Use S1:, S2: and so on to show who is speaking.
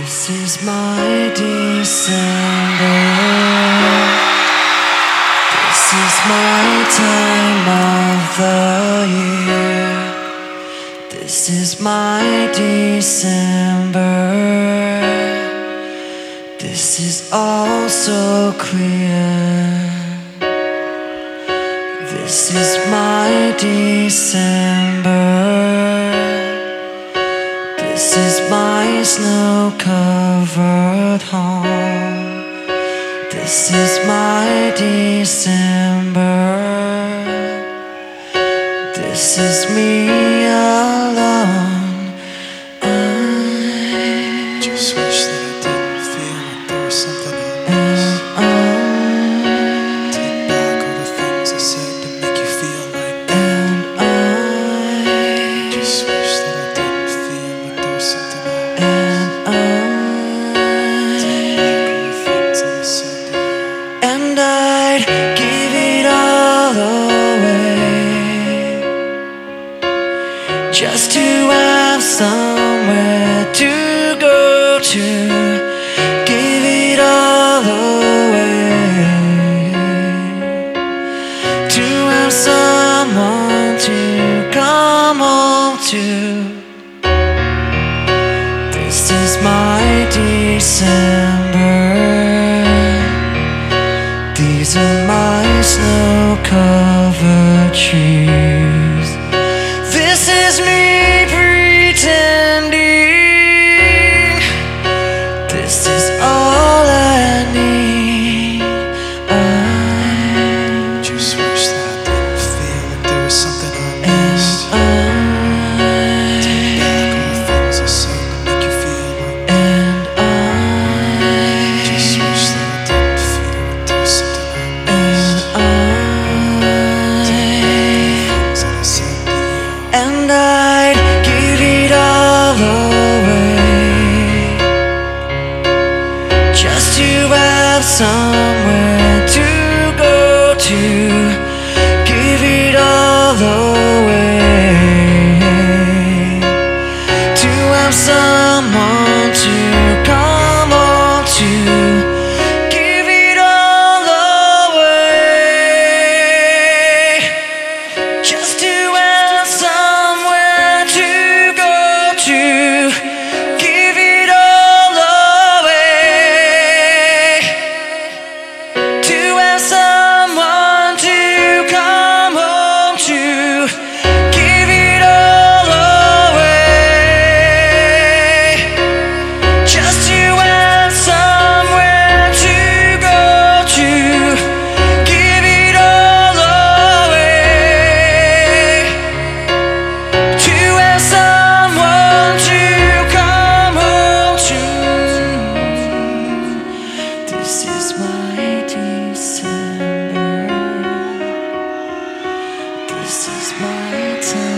S1: This is my December. This is my time of the year. This is my December. This is all so clear. This is my December is my snow covered home. This is my December. This is me alone. I
S2: just wish just to
S1: have somewhere to go to. Give it all away. To have someone to come home to. This is my December. These are my snow-covered trees is me. someone my turn.